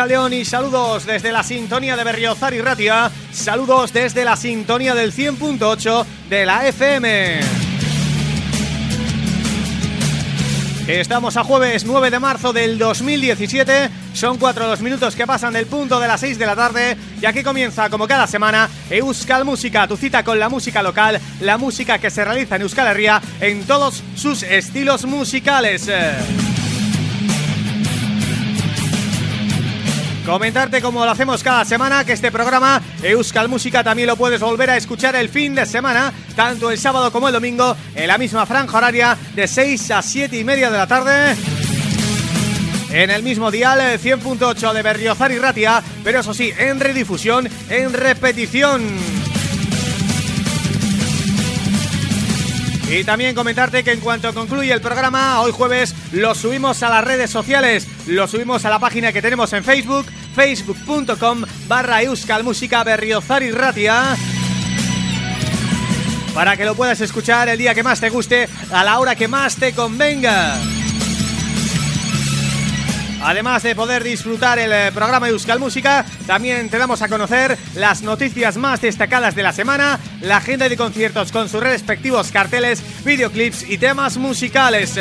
Arracha León y saludos desde la sintonía de Berriozar y Ratia, saludos desde la sintonía del 100.8 de la FM. Estamos a jueves 9 de marzo del 2017, son cuatro los minutos que pasan del punto de las 6 de la tarde y aquí comienza como cada semana Euskal Música, tu cita con la música local, la música que se realiza en Euskal Herria en todos sus estilos musicales. Comentarte como lo hacemos cada semana que este programa Euskal Música también lo puedes volver a escuchar el fin de semana tanto el sábado como el domingo en la misma franja horaria de 6 a 7 y media de la tarde en el mismo dial 100.8 de Berriozar y Ratia, pero eso sí, en redifusión, en repetición. Y también comentarte que en cuanto concluye el programa, hoy jueves lo subimos a las redes sociales, lo subimos a la página que tenemos en Facebook, facebook.com barra Música Berriozar para que lo puedas escuchar el día que más te guste, a la hora que más te convenga. Además de poder disfrutar el eh, programa Euskal Música, también te damos a conocer las noticias más destacadas de la semana, la agenda de conciertos con sus respectivos carteles, videoclips y temas musicales.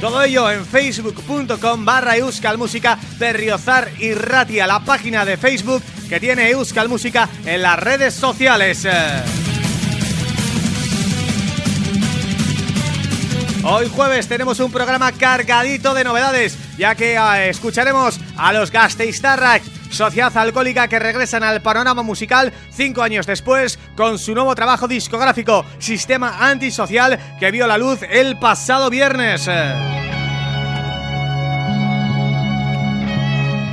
Todo ello en facebook.com barra Euskal Música y Ratia, la página de Facebook que tiene Euskal Música en las redes sociales. Hoy jueves tenemos un programa cargadito de novedades, ya que ah, escucharemos a los Gasteiztarrak, sociedad alcohólica que regresan al panorama musical cinco años después con su nuevo trabajo discográfico, Sistema Antisocial, que vio la luz el pasado viernes.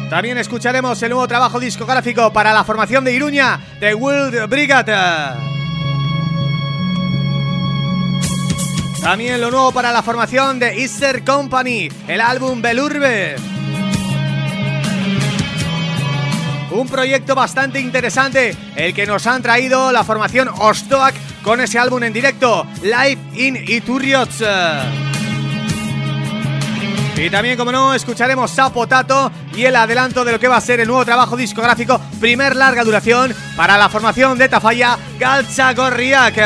También escucharemos el nuevo trabajo discográfico para la formación de Iruña, The World Brigade. También lo nuevo para la formación de Easter Company, el álbum Belurbe. Un proyecto bastante interesante, el que nos han traído la formación Ostoak con ese álbum en directo, Live in Iturrioz. Y también, como no, escucharemos Sapotato y el adelanto de lo que va a ser el nuevo trabajo discográfico, primer larga duración, para la formación de Tafalla, Galcha Gorriak.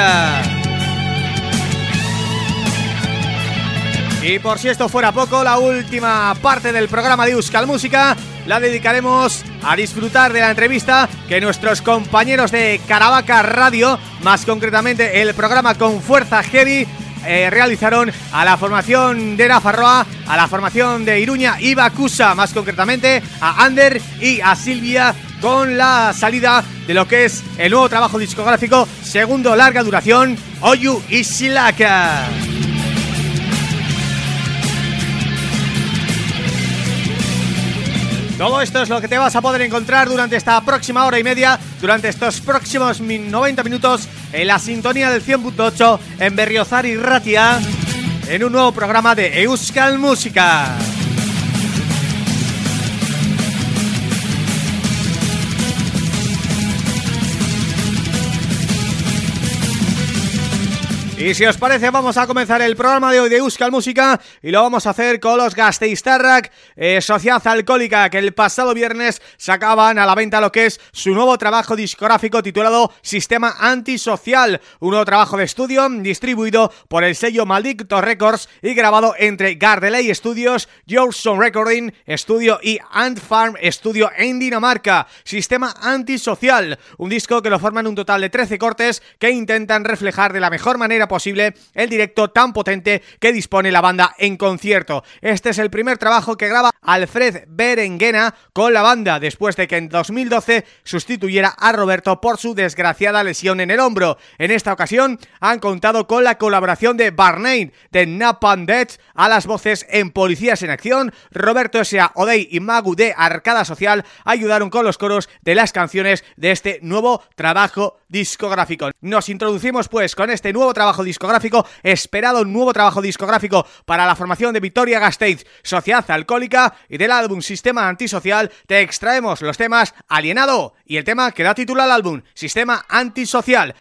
Y por si esto fuera poco, la última parte del programa de Euskal Música la dedicaremos a disfrutar de la entrevista que nuestros compañeros de Caravaca Radio, más concretamente el programa Con Fuerza Heavy, eh, realizaron a la formación de Nafarroa, a la formación de Iruña y Bacusa, más concretamente a Ander y a Silvia con la salida de lo que es el nuevo trabajo discográfico, segundo larga duración, Oyu y. Todo esto es lo que te vas a poder encontrar durante esta próxima hora y media, durante estos próximos 90 minutos en la sintonía del 100.8 en Berriozar y Ratia, en un nuevo programa de Euskal Música. Y si os parece vamos a comenzar el programa de hoy de Euskal Música y lo vamos a hacer con los Gasteiztarrak, eh, Sociedad Alcohólica que el pasado viernes sacaban a la venta lo que es su nuevo trabajo discográfico titulado Sistema Antisocial, un nuevo trabajo de estudio distribuido por el sello Maldicto Records y grabado entre Gardeley Studios, Johnson Recording Studio y Ant Farm Studio en Dinamarca. Sistema Antisocial, un disco que lo forman un total de 13 cortes que intentan reflejar de la mejor manera posible el directo tan potente que dispone la banda en concierto. Este es el primer trabajo que graba Alfred Berenguena con la banda después de que en 2012 sustituyera a Roberto por su desgraciada lesión en el hombro. En esta ocasión han contado con la colaboración de Barney de Napalm Death a las voces en Policías en Acción, Roberto S.A. Odey y Magu de Arcada Social ayudaron con los coros de las canciones de este nuevo trabajo discográfico. Nos introducimos pues con este nuevo trabajo discográfico, esperado nuevo trabajo discográfico para la formación de Victoria Gasteiz, Sociedad Alcohólica y del álbum Sistema Antisocial, te extraemos los temas Alienado y el tema que da título al álbum, Sistema Antisocial.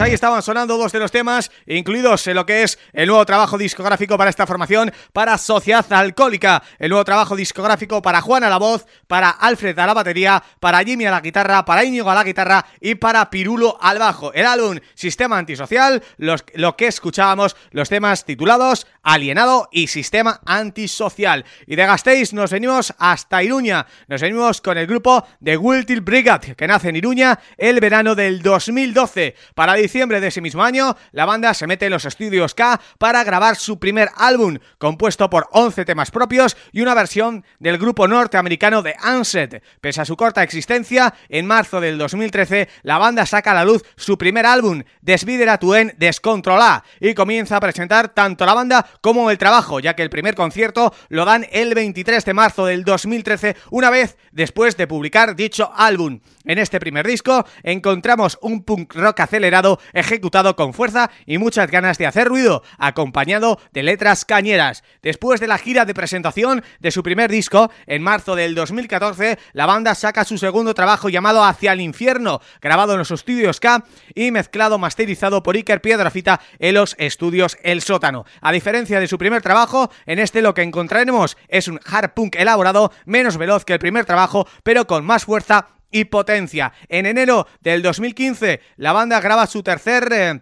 Pues ahí estaban sonando dos de los temas incluidos en lo que es el nuevo trabajo discográfico para esta formación, para Sociedad Alcohólica, el nuevo trabajo discográfico para Juan a la voz, para Alfred a la batería, para Jimmy a la guitarra, para Íñigo a la guitarra y para Pirulo al bajo. El álbum Sistema Antisocial, lo que escuchábamos, los temas titulados Alienado y Sistema Antisocial. Y de Gasteiz nos venimos hasta Iruña, nos venimos con el grupo de Wiltil Brigade, que nace en Iruña el verano del 2012. Para de ese mismo año, la banda se mete en los estudios K para grabar su primer álbum, compuesto por 11 temas propios y una versión del grupo norteamericano de Anset. Pese a su corta existencia, en marzo del 2013, la banda saca a la luz su primer álbum, Desvidera Tuen Descontrola, y comienza a presentar tanto la banda como el trabajo, ya que el primer concierto lo dan el 23 de marzo del 2013, una vez después de publicar dicho álbum. En este primer disco encontramos un punk rock acelerado ejecutado con fuerza y muchas ganas de hacer ruido, acompañado de letras cañeras. Después de la gira de presentación de su primer disco, en marzo del 2014, la banda saca su segundo trabajo llamado Hacia el Infierno, grabado en los estudios K y mezclado masterizado por Iker Piedrafita en los estudios El Sótano. A diferencia de su primer trabajo, en este lo que encontraremos es un hard punk elaborado, menos veloz que el primer trabajo, pero con más fuerza y potencia. En enero del 2015 la banda graba su tercer... Eh,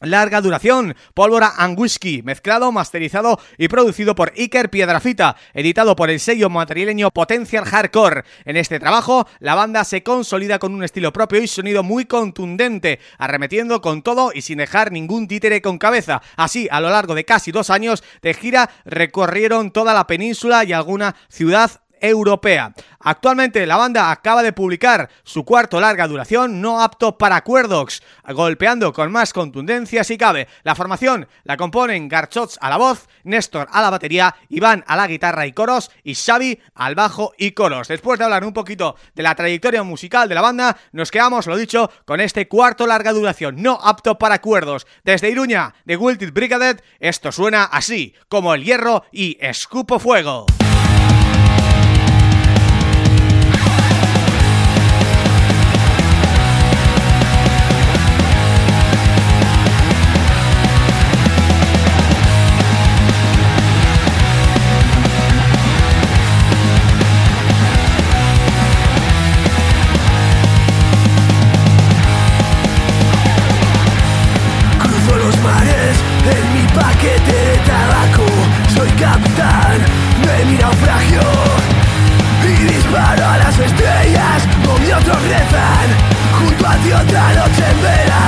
larga duración, pólvora and whisky, mezclado, masterizado y producido por Iker Piedrafita, editado por el sello madrileño Potential Hardcore. En este trabajo, la banda se consolida con un estilo propio y sonido muy contundente, arremetiendo con todo y sin dejar ningún títere con cabeza. Así, a lo largo de casi dos años de gira, recorrieron toda la península y alguna ciudad europea. Actualmente la banda acaba de publicar su cuarto larga duración no apto para cuerdos, golpeando con más contundencia si cabe. La formación la componen Garchots a la voz, Néstor a la batería, Iván a la guitarra y coros y Xavi al bajo y coros. Después de hablar un poquito de la trayectoria musical de la banda, nos quedamos, lo dicho, con este cuarto larga duración no apto para cuerdos. Desde Iruña, de Wilted Brigade, esto suena así, como el hierro y escupo fuego. capitán mi naufragio Y disparo a las estrellas como otros rezan Junto a ti otra noche en vela.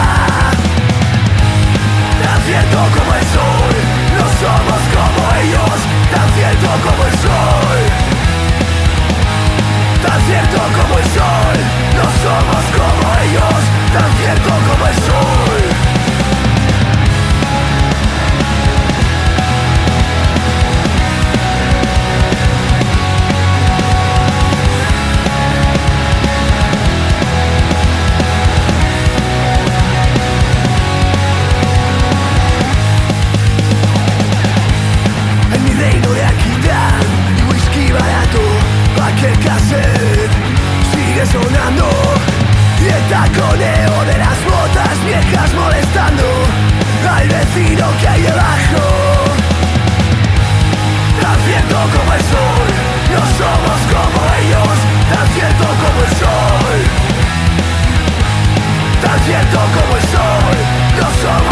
Tan cierto como el sol No somos como ellos Tan cierto como el sol. Tan cierto como el sol No somos como ellos Tan cierto como el sol. sonando. Y el taconeo de las botas viejas molestando Al vecino que hay debajo. Tan cierto como el sol No somos como ellos. Tan cierto como el sol. Tan cierto como el sol No somos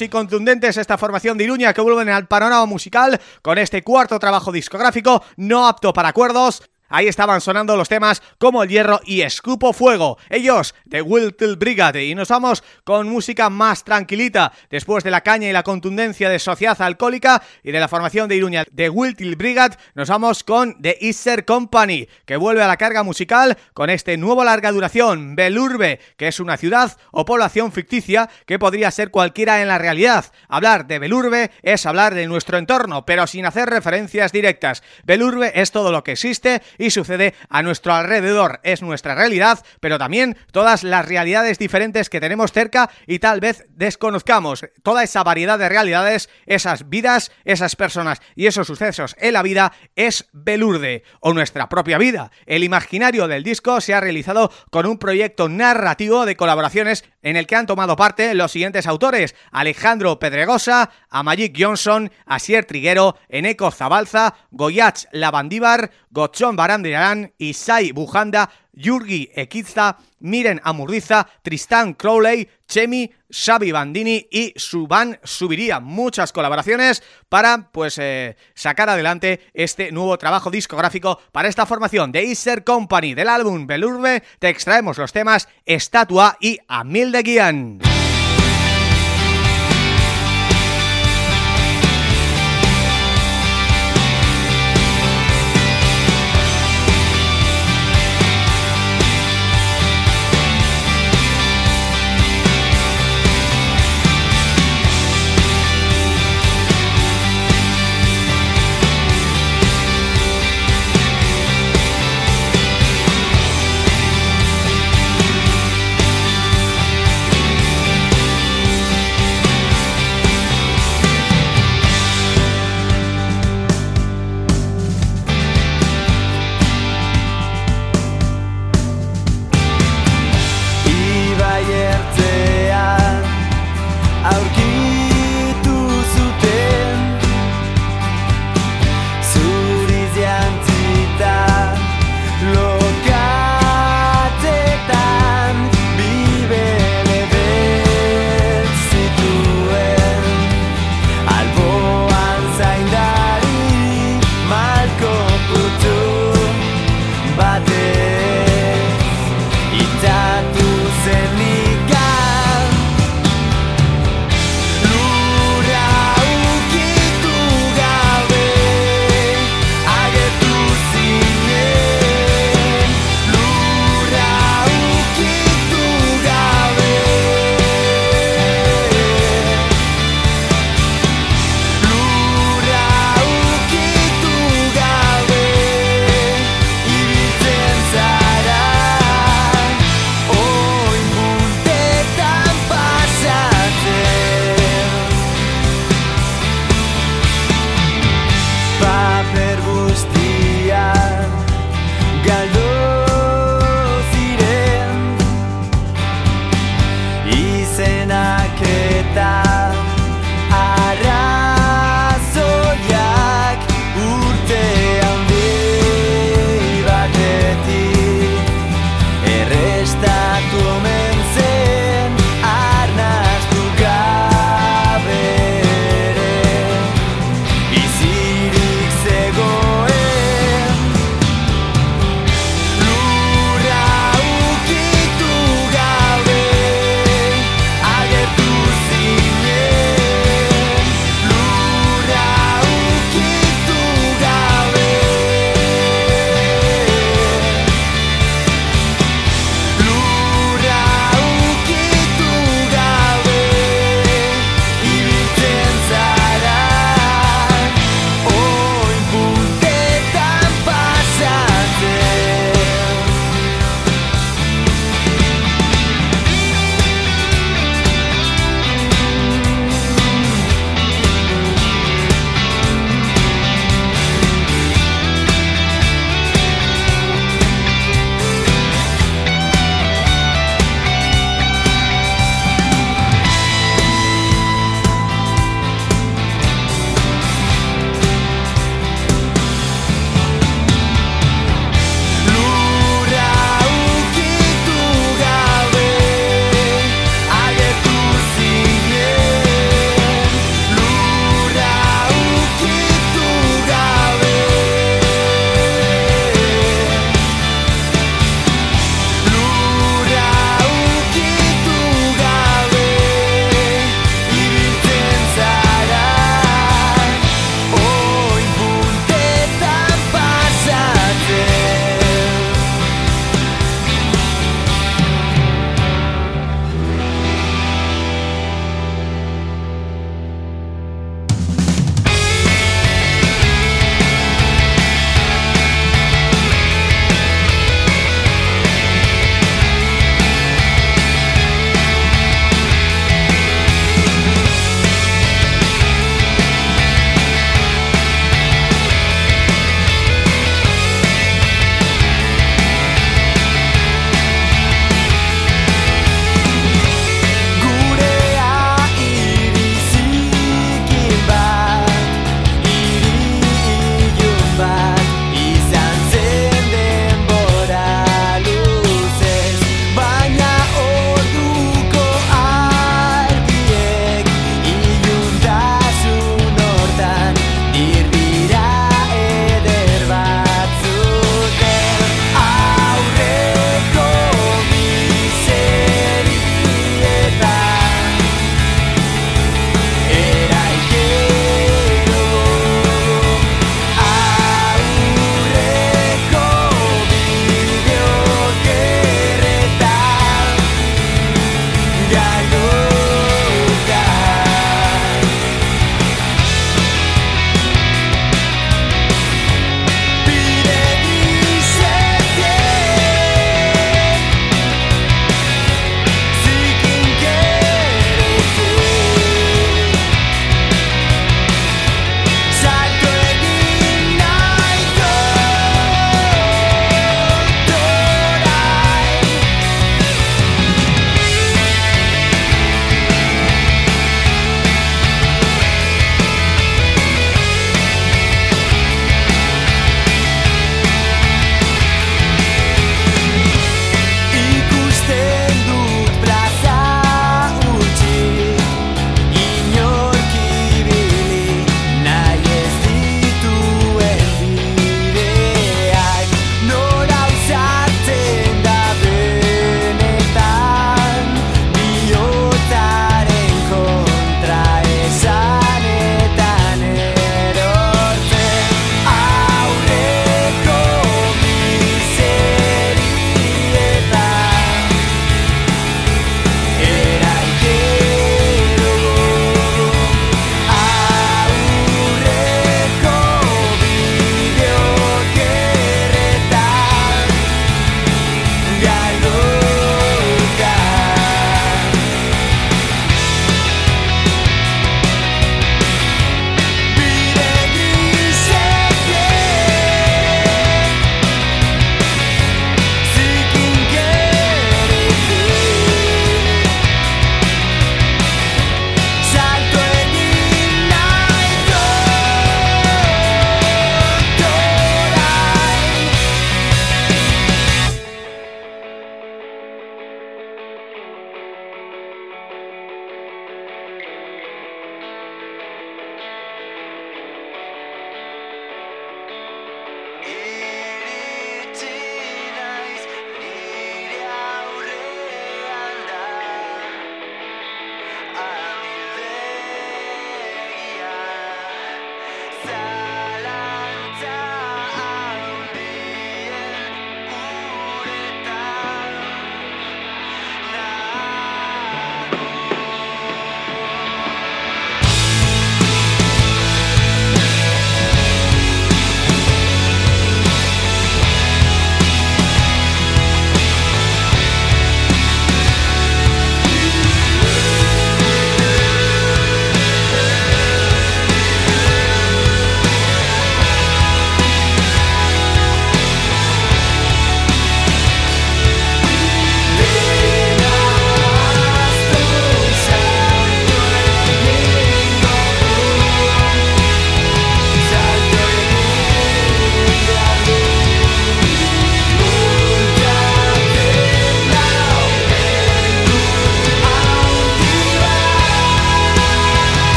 y contundentes esta formación de Iruña que vuelven al panorama musical con este cuarto trabajo discográfico no apto para acuerdos Ahí estaban sonando los temas como El Hierro y Escupo Fuego. Ellos, de Wiltil Brigade. Y nos vamos con música más tranquilita. Después de la caña y la contundencia de Sociedad Alcohólica y de la formación de Iruña de Wiltil Brigade, nos vamos con The Easter Company, que vuelve a la carga musical con este nuevo larga duración, Belurbe, que es una ciudad o población ficticia que podría ser cualquiera en la realidad. Hablar de Belurbe es hablar de nuestro entorno, pero sin hacer referencias directas. Belurbe es todo lo que existe y sucede a nuestro alrededor. Es nuestra realidad, pero también todas las realidades diferentes que tenemos cerca y tal vez desconozcamos. Toda esa variedad de realidades, esas vidas, esas personas y esos sucesos en la vida es Belurde o nuestra propia vida. El imaginario del disco se ha realizado con un proyecto narrativo de colaboraciones en el que han tomado parte los siguientes autores, Alejandro Pedregosa, Amayik Johnson, Asier Triguero, Eneco Zabalza, Goyach Lavandíbar, Gochón Barandirán, Isai Bujanda, Yurgi Ekiza, Miren Amurriza, Tristán Crowley, Chemi, Xavi Bandini y Suban Subiría. Muchas colaboraciones para pues eh, sacar adelante este nuevo trabajo discográfico para esta formación de Iser Company del álbum Belurbe. Te extraemos los temas Estatua y Amil de Guian.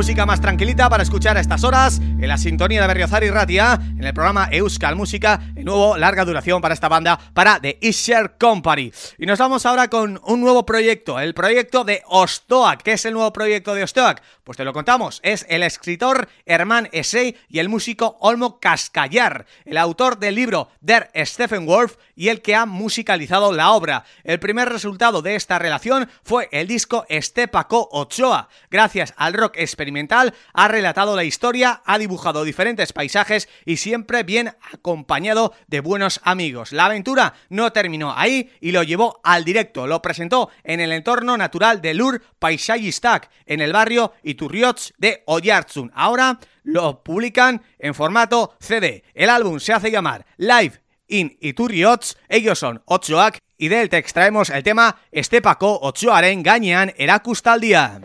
Música más tranquilita para escuchar a estas horas en la sintonía de Berriozar y Ratia, en el programa Euskal Música, el nuevo larga duración para esta banda, para The Isher Company. Y nos vamos ahora con un nuevo proyecto, el proyecto de Ostoak. ¿Qué es el nuevo proyecto de Ostoak? Pues te lo contamos, es el escritor Herman Essay y el músico Olmo Cascallar, el autor del libro Der Stephen Wolf y el que ha musicalizado la obra. El primer resultado de esta relación fue el disco Estepaco Ochoa. Gracias al rock experimental ha relatado la historia, ha dibujado diferentes paisajes y siempre bien acompañado de buenos amigos. La aventura no terminó ahí y lo llevó al directo. Lo presentó en el entorno natural de Lur Paisajistak, en el barrio Iturriots de Oyarzun. Ahora lo publican en formato CD. El álbum se hace llamar Live in Iturriots, ellos son Ochoak y del te extraemos el tema Estepako Ochoaren gainean erakustaldia.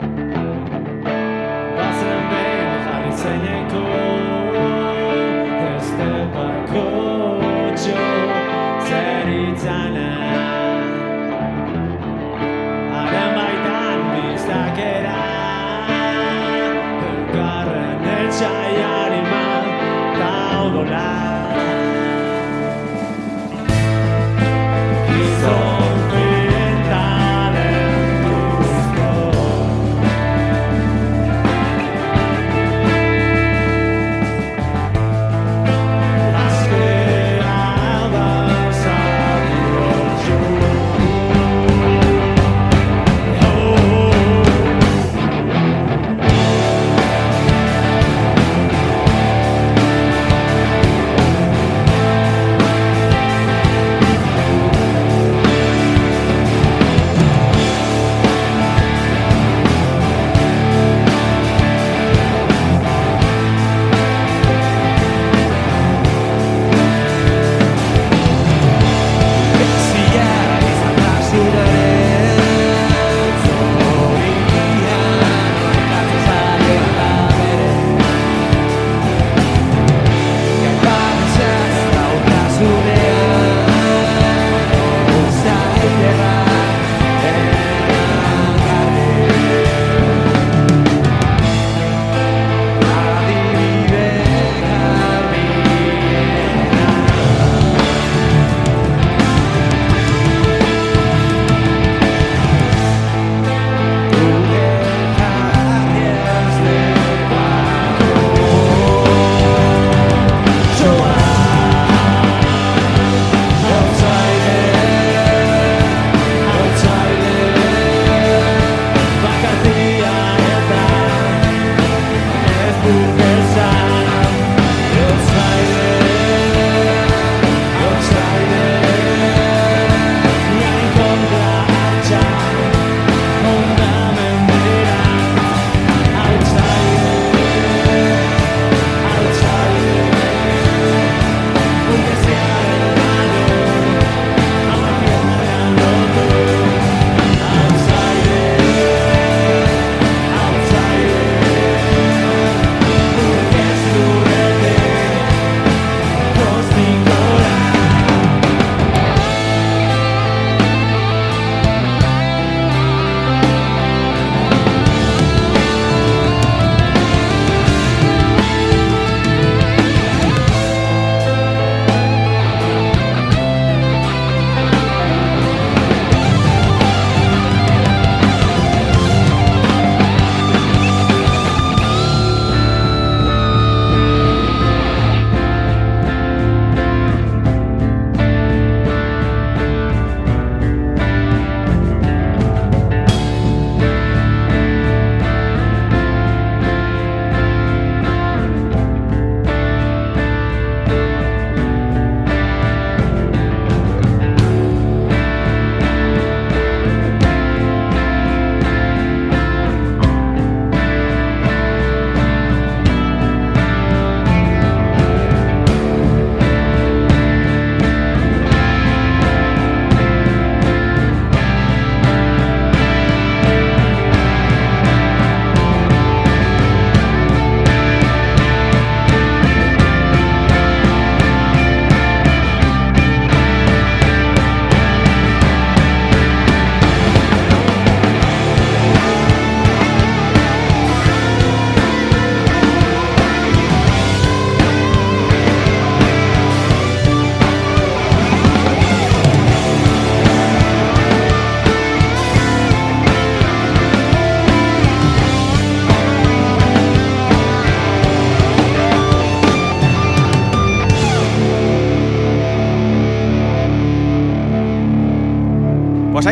Pues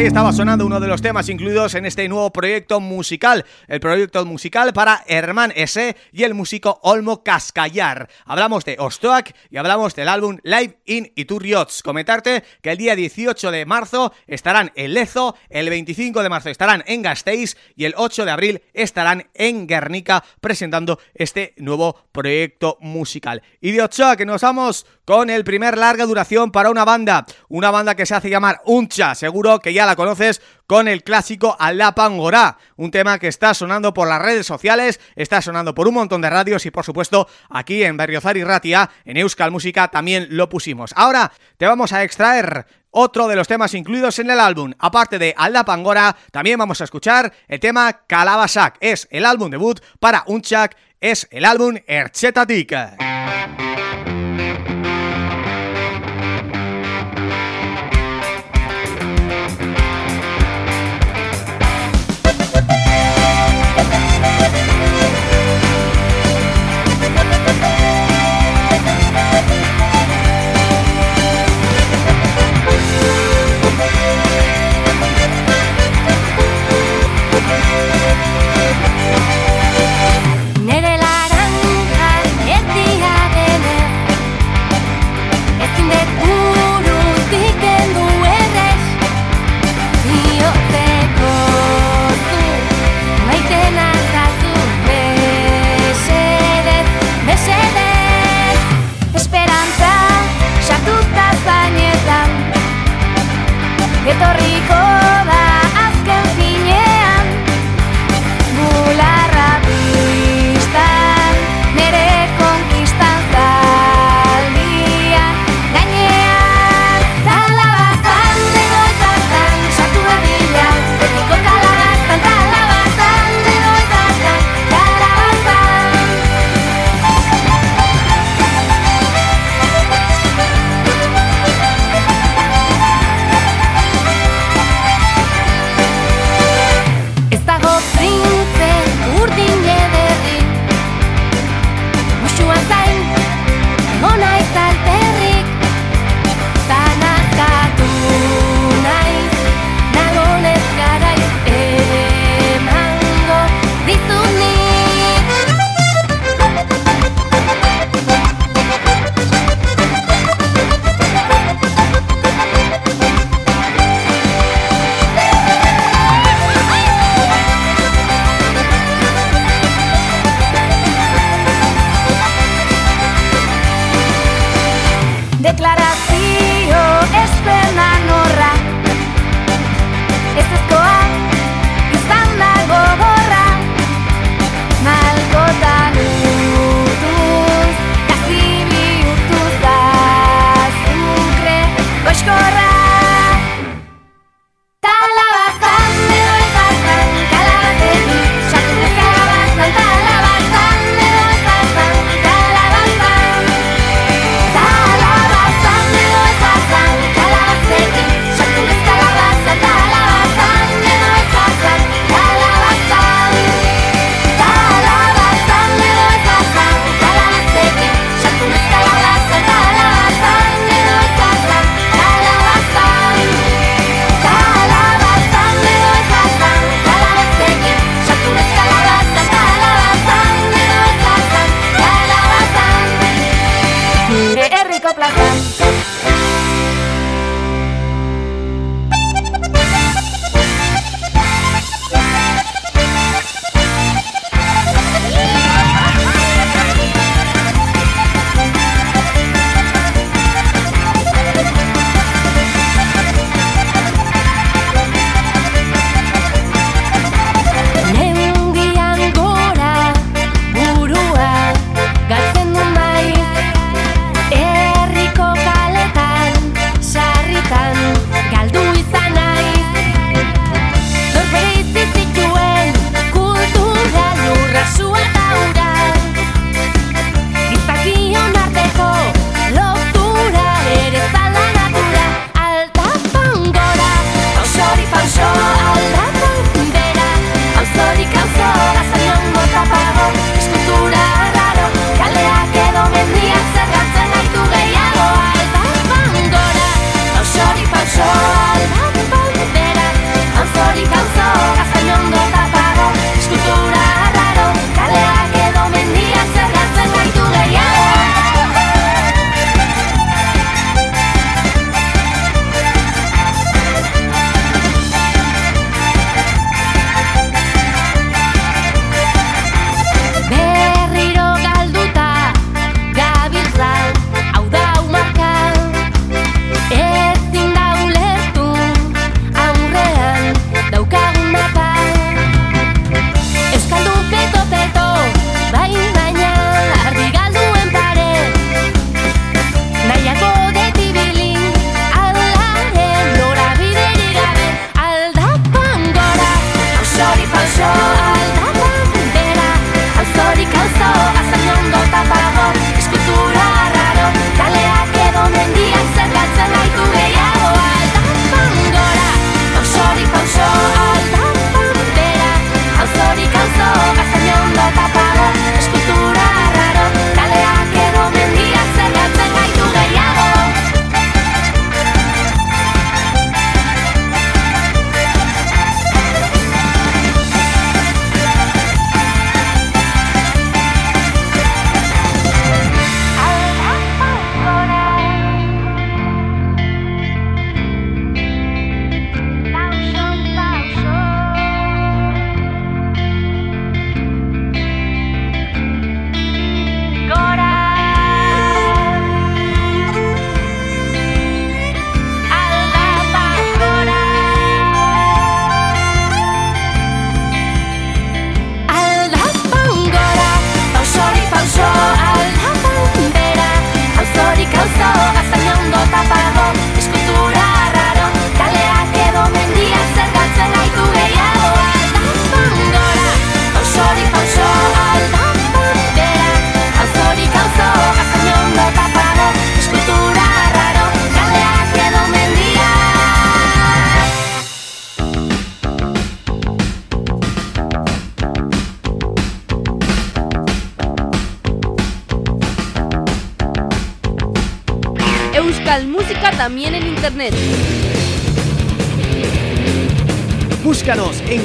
estaba sonando uno de los temas incluidos en este nuevo proyecto musical, el proyecto musical para Herman S. y el músico Olmo Cascallar. Hablamos de Ostoak y hablamos del álbum Live in Iturriots. Comentarte que el día 18 de marzo estarán en Lezo, el 25 de marzo estarán en Gasteiz y el 8 de abril estarán en Guernica presentando este nuevo proyecto musical. Y de Ochoa que nos vamos con el primer larga duración para una banda, una banda que se hace llamar Uncha, seguro que ya la conoces con el clásico Alapangorá, un tema que está sonando por las redes sociales, está sonando por un montón de radios y por supuesto aquí en Berriozar y Ratia, en Euskal Música también lo pusimos. Ahora te vamos a extraer otro de los temas incluidos en el álbum. Aparte de Aldapangora, también vamos a escuchar el tema Calabasac. Es el álbum debut para Unchak, es el álbum Erchetatik.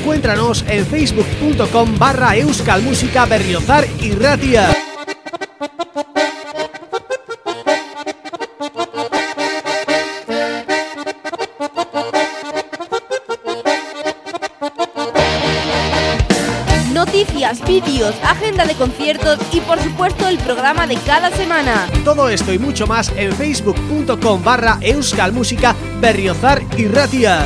Encuéntranos en facebook.com barra euskalmusica berriozar y ratia. Noticias, vídeos, agenda de conciertos y por supuesto el programa de cada semana. Todo esto y mucho más en facebook.com barra euskalmusica berriozar y ratia.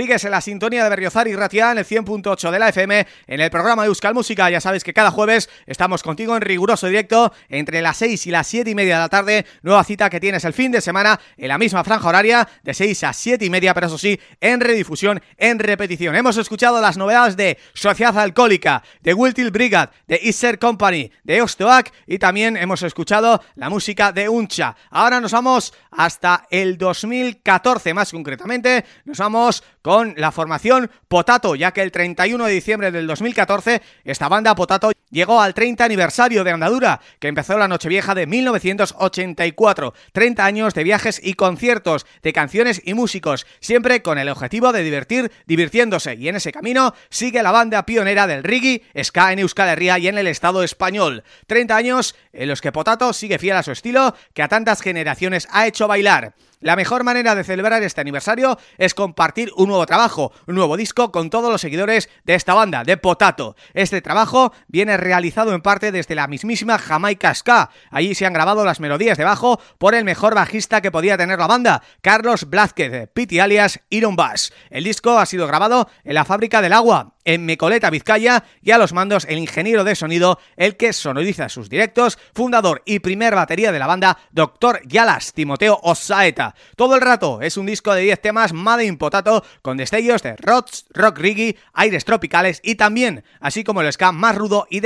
Sigues en la sintonía de Berriozar y Ratia en el 100.8 de la FM en el programa de Euskal Música. Ya sabes que cada jueves estamos contigo en riguroso directo entre las 6 y las 7 y media de la tarde. Nueva cita que tienes el fin de semana en la misma franja horaria de 6 a 7 y media, pero eso sí, en redifusión, en repetición. Hemos escuchado las novedades de Sociedad Alcohólica, de Wiltil Brigade, de Easter Company, de Ostoak y también hemos escuchado la música de Uncha. Ahora nos vamos hasta el 2014, más concretamente, nos vamos con la formación Potato, ya que el 31 de diciembre del 2014 esta banda Potato llegó al 30 aniversario de andadura, que empezó la Nochevieja de 1984. 30 años de viajes y conciertos, de canciones y músicos, siempre con el objetivo de divertir, divirtiéndose, y en ese camino sigue la banda pionera del reggae, ska en Euskal Herria y en el Estado español. 30 años en los que Potato sigue fiel a su estilo, que a tantas generaciones ha hecho bailar. La mejor manera de celebrar este aniversario es compartir un nuevo trabajo, un nuevo disco con todos los seguidores de esta banda, de Potato. Este trabajo viene realizado en parte desde la mismísima Jamaica Ska. Allí se han grabado las melodías de bajo por el mejor bajista que podía tener la banda, Carlos Blázquez, Piti alias Iron Bass. El disco ha sido grabado en la Fábrica del Agua, en Mecoleta, Vizcaya, y a los mandos el ingeniero de sonido, el que sonoriza sus directos, fundador y primer batería de la banda, Dr. Yalas, Timoteo Osaeta. Todo el rato es un disco de 10 temas Made in Potato, con destellos de rocks, rock reggae, aires tropicales y también, así como el ska más rudo y,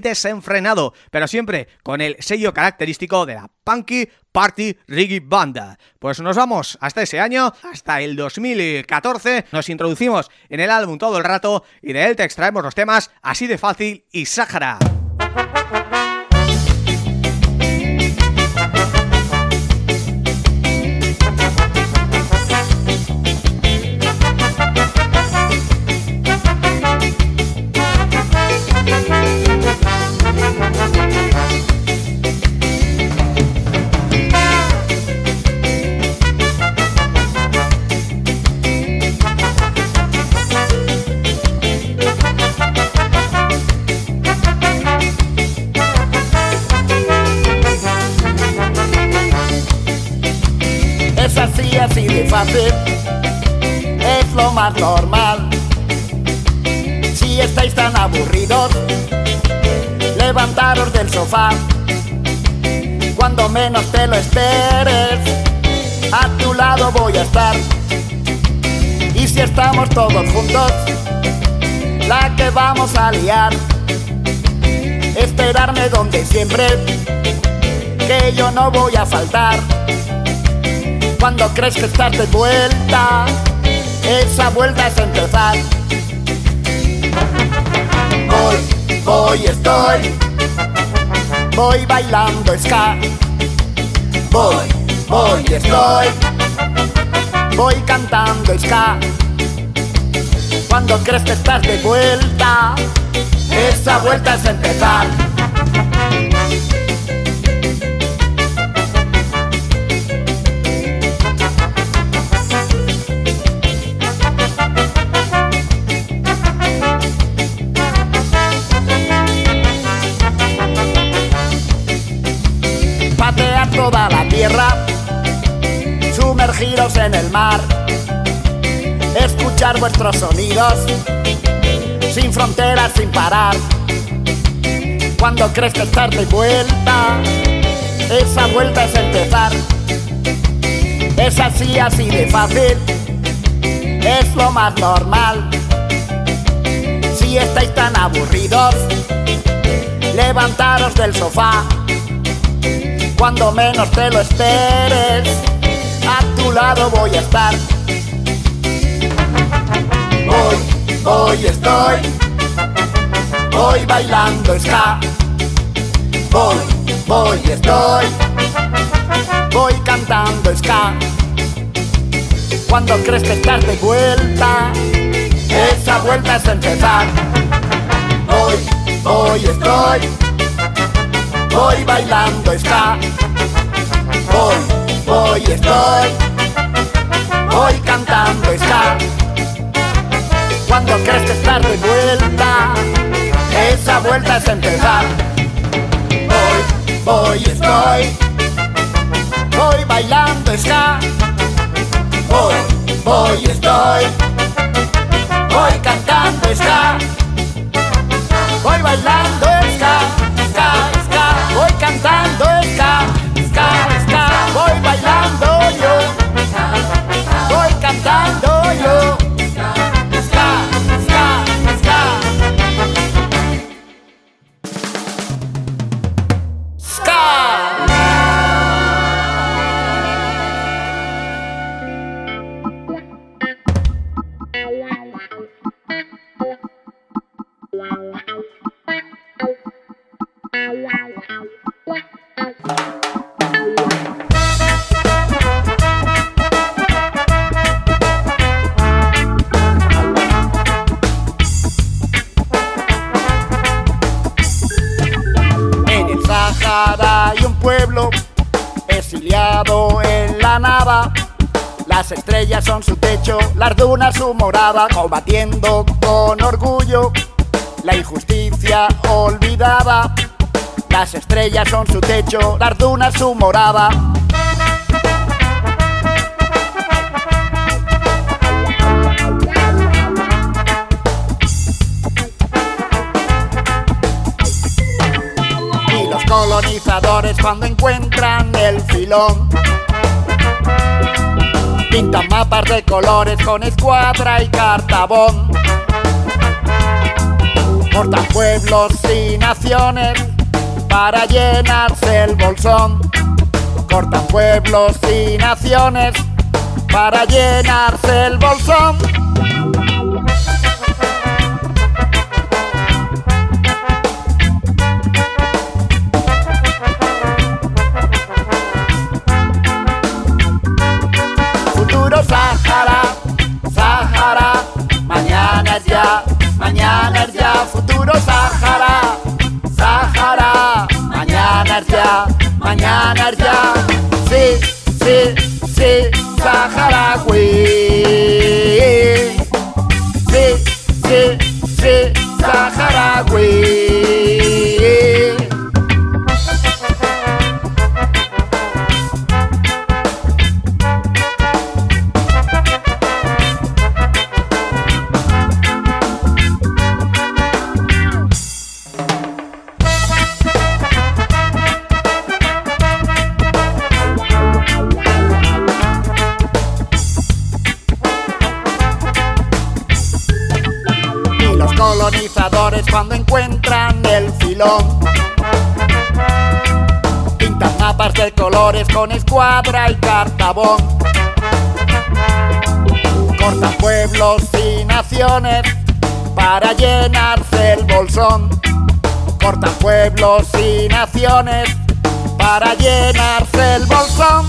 desenfrenado, pero siempre con el sello característico de la punky Party Reggae Banda. Pues nos vamos hasta ese año, hasta el 2014, nos introducimos en el álbum todo el rato y de él te extraemos los temas Así de Fácil y Sáhara. Fácil, es lo más normal. Si estáis tan aburridos, levantaros del sofá. Cuando menos te lo esperes, a tu lado voy a estar. Y si estamos todos juntos, la que vamos a liar. Esperarme donde siempre, que yo no voy a faltar. Cuando crees que estás de vuelta, esa vuelta es empezar. Voy, voy, estoy, voy bailando ska. Voy, voy, estoy, voy cantando ska. Cuando crees que estás de vuelta, esa vuelta es empezar. Toda la tierra, sumergiros en el mar, escuchar vuestros sonidos, sin fronteras, sin parar. Cuando crees que estás de vuelta, esa vuelta es empezar. Es así, así de fácil, es lo más normal. Si estáis tan aburridos, levantaros del sofá cuando menos te lo esperes. A tu lado voy a estar. Voy, voy, estoy. Voy bailando ska. Voy, voy, estoy. Voy cantando ska. Cuando crees que estás de vuelta, esa vuelta es empezar. Voy, voy, estoy. Voy bailando ska. Voy, voy, estoy. Voy cantando ska. Cuando crees que estás de vuelta, esa vuelta es empezar. Voy, voy, estoy. Voy bailando ska. Voy, voy, estoy. Voy cantando ska. Voy bailando Las estrellas son su techo, las dunas su morada, combatiendo con orgullo la injusticia olvidada. Las estrellas son su techo, las dunas su morada. Y los colonizadores cuando encuentran el filón Pintan mapas de colores con escuadra y cartabón. Cortan pueblos y naciones para llenarse el bolsón. Cortan pueblos y naciones para llenarse el bolsón mañana ya, mañana ya, sí, sí, sí, saharaui, sí, sí, sí, saharaui. Cortan pueblos y naciones para llenarse el bolsón. Cortan pueblos y naciones para llenarse el bolsón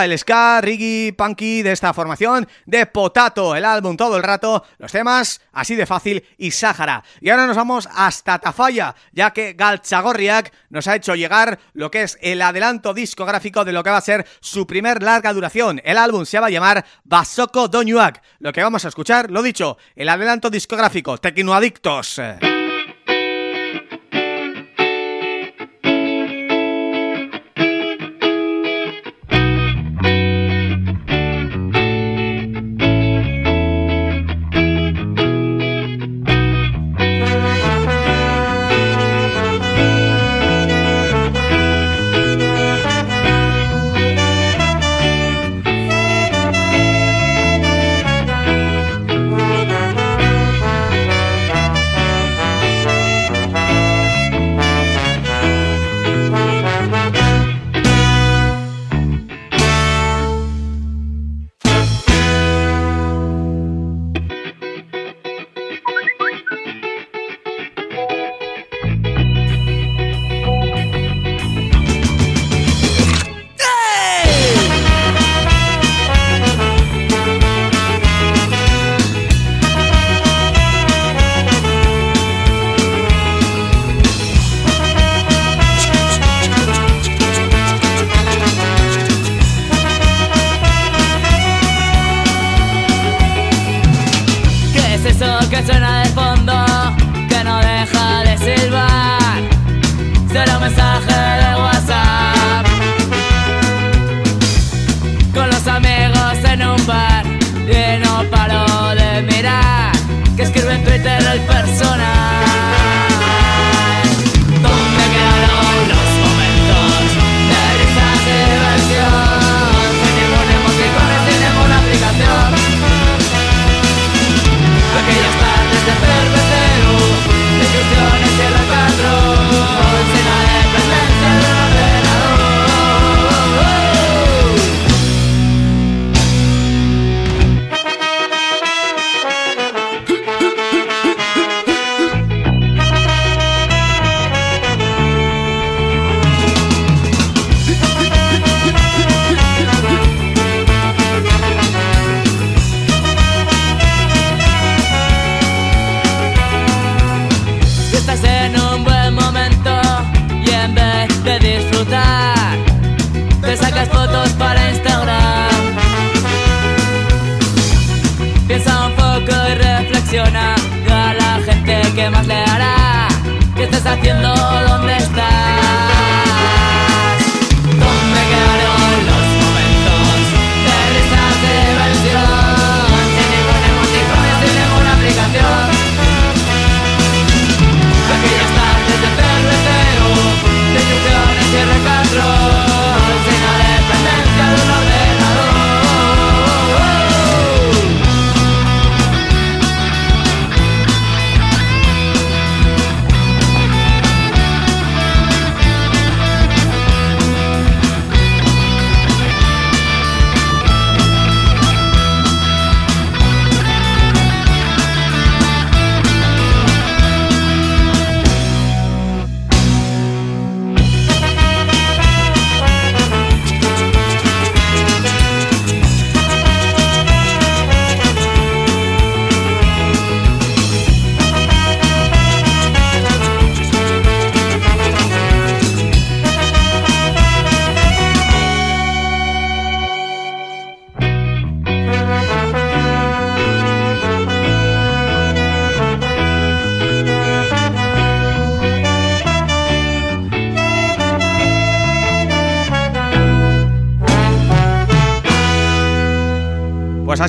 el ska, reggae, punky de esta formación de Potato, el álbum todo el rato, los temas así de fácil y Sáhara. Y ahora nos vamos hasta Tafalla, ya que Galchagorriak nos ha hecho llegar lo que es el adelanto discográfico de lo que va a ser su primer larga duración. El álbum se va a llamar Basoko Doñuak. Lo que vamos a escuchar, lo dicho, el adelanto discográfico Tecnoadictos.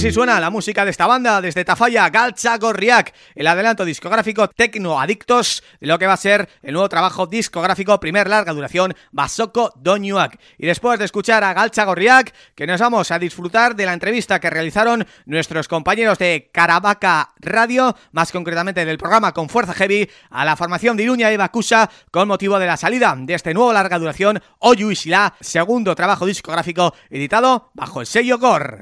Así suena la música de esta banda desde Tafalla, Galcha Gorriak, el adelanto discográfico Tecno Adictos de lo que va a ser el nuevo trabajo discográfico primer larga duración Basoko Doñuak. Y después de escuchar a Galcha Gorriak, que nos vamos a disfrutar de la entrevista que realizaron nuestros compañeros de Caravaca Radio, más concretamente del programa Con Fuerza Heavy, a la formación de Iruña y Bakusa con motivo de la salida de este nuevo larga duración Oyu Isila, segundo trabajo discográfico editado bajo el sello Gore.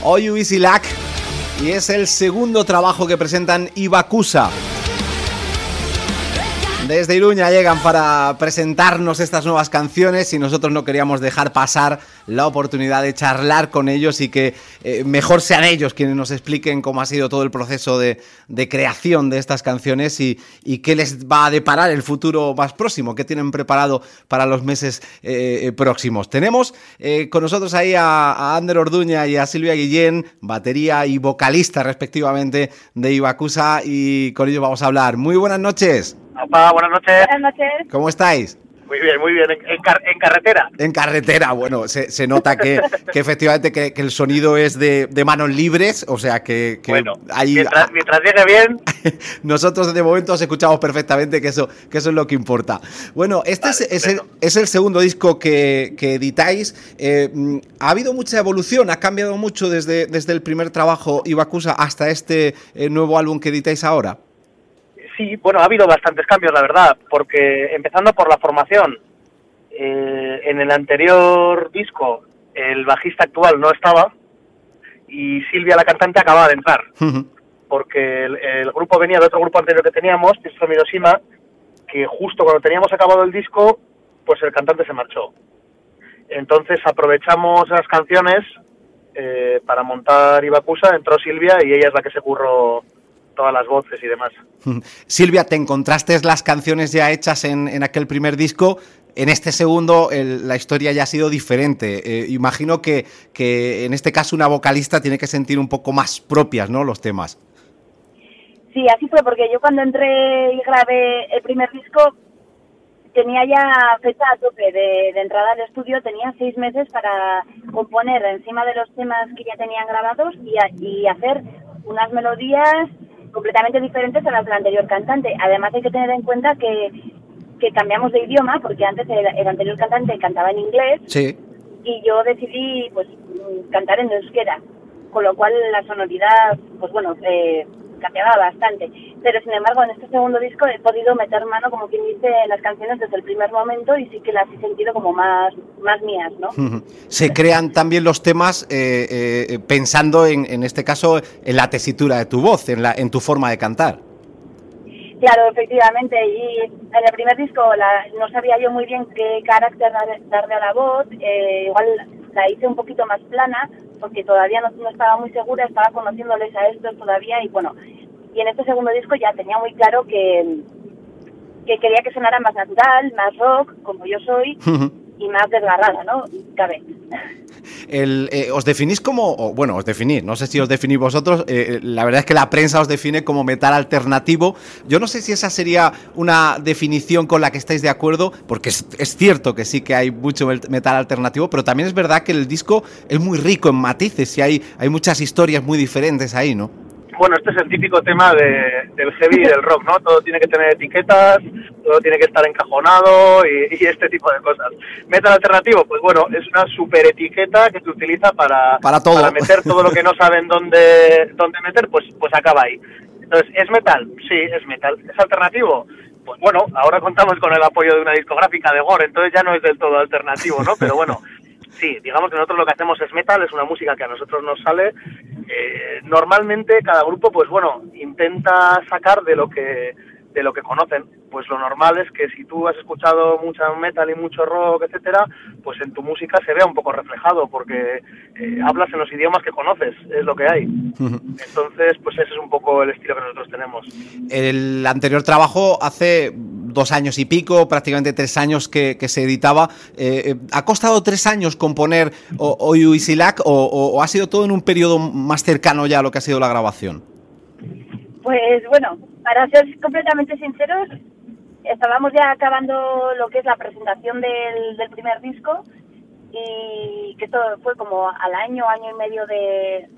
Se llama Oyu Easy Lack y es el segundo trabajo que presentan Ibakusa. Desde Iruña llegan para presentarnos estas nuevas canciones y nosotros no queríamos dejar pasar la oportunidad de charlar con ellos y que eh, mejor sean ellos quienes nos expliquen cómo ha sido todo el proceso de, creación de estas canciones y, qué les va a deparar el futuro más próximo, qué tienen preparado para los meses eh, eh, próximos. Tenemos con nosotros ahí a, a, Ander Orduña y a Silvia Guillén, batería y vocalista respectivamente de Ibacusa y con ellos vamos a hablar. Muy buenas noches buenas noches. Buenas noches. ¿Cómo estáis? Muy bien, muy bien. En, carretera. En carretera, bueno, se, nota que, efectivamente que, el sonido es de, manos libres, o sea que, bueno, mientras, llegue bien. Nosotros de momento os escuchamos perfectamente, que eso, que eso es lo que importa. Bueno, este es, el, segundo disco que, editáis. Eh, ha habido mucha evolución, ha cambiado mucho desde, desde el primer trabajo Ibacusa hasta este eh, nuevo álbum que editáis ahora. Sí, bueno, ha habido bastantes cambios, la verdad, porque empezando por la formación, eh, en el anterior disco el bajista actual no estaba y Silvia, la cantante, acababa de entrar, porque el, grupo venía de otro grupo anterior que teníamos, Pistro Hiroshima, que justo cuando teníamos acabado el disco, pues el cantante se marchó. Entonces aprovechamos las canciones eh, para montar Ibacusa, entró Silvia y ella es la que se curró todas las voces y demás. Silvia, ¿te encontraste las canciones ya hechas en, aquel primer disco? En este segundo la historia ya ha sido diferente. Eh, imagino que, que en este caso una vocalista tiene que sentir un poco más propias, ¿no? Los temas. Sí, así fue, porque yo cuando entré y grabé el primer disco tenía ya fecha a tope de, entrada al estudio, tenía seis meses para componer encima de los temas que ya tenían grabados y, y hacer unas melodías completamente diferentes a las del anterior cantante. Además hay que tener en cuenta que, que cambiamos de idioma, porque antes el, anterior cantante cantaba en inglés y yo decidí pues cantar en euskera, con lo cual la sonoridad, pues bueno, eh, cambiaba bastante. Pero sin embargo, en este segundo disco he podido meter mano, como quien dice, en las canciones desde el primer momento y sí que las he sentido como más, más mías, ¿no? Se crean también los temas eh, eh, pensando en, en este caso, en la tesitura de tu voz, en, la, en tu forma de cantar. Claro, efectivamente. Y en el primer disco la, no sabía yo muy bien qué carácter darle a la voz. Eh, igual la hice un poquito más plana porque todavía no, estaba muy segura, estaba conociéndoles a estos todavía y bueno, y en este segundo disco ya tenía muy claro que, que quería que sonara más natural, más rock, como yo soy, y más desgarrada, ¿no? Cabe. El, eh, os definís como, bueno, os definís, no sé si os definís vosotros, eh, la verdad es que la prensa os define como metal alternativo. Yo no sé si esa sería una definición con la que estáis de acuerdo, porque es, es, cierto que sí que hay mucho metal alternativo, pero también es verdad que el disco es muy rico en matices y hay, hay muchas historias muy diferentes ahí, ¿no? Bueno, este es el típico tema del heavy y del rock, ¿no? Todo tiene que tener etiquetas, todo tiene que estar encajonado y, este tipo de cosas. Metal alternativo, pues bueno, es una super etiqueta que se utiliza para, para, meter todo lo que no saben dónde, dónde meter, pues, pues acaba ahí. Entonces, ¿es metal? Sí, es metal. ¿Es alternativo? Pues bueno, ahora contamos con el apoyo de una discográfica de Gore, entonces ya no es del todo alternativo, ¿no? Pero bueno, sí, digamos que nosotros lo que hacemos es metal, es una música que a nosotros nos sale. Eh, normalmente cada grupo, pues bueno, intenta sacar de lo que de lo que conocen. Pues lo normal es que si tú has escuchado mucho metal y mucho rock, etcétera, pues en tu música se vea un poco reflejado, porque eh, hablas en los idiomas que conoces, es lo que hay. Entonces, pues ese es un poco el estilo que nosotros tenemos. El anterior trabajo hace dos años y pico, prácticamente tres años que, se editaba. Eh, eh, ¿Ha costado tres años componer Oyu y Silac o, o ha sido todo en un periodo más cercano ya a lo que ha sido la grabación? Pues bueno, para ser completamente sinceros, estábamos ya acabando lo que es la presentación del, primer disco y que esto fue como al año, año y medio de,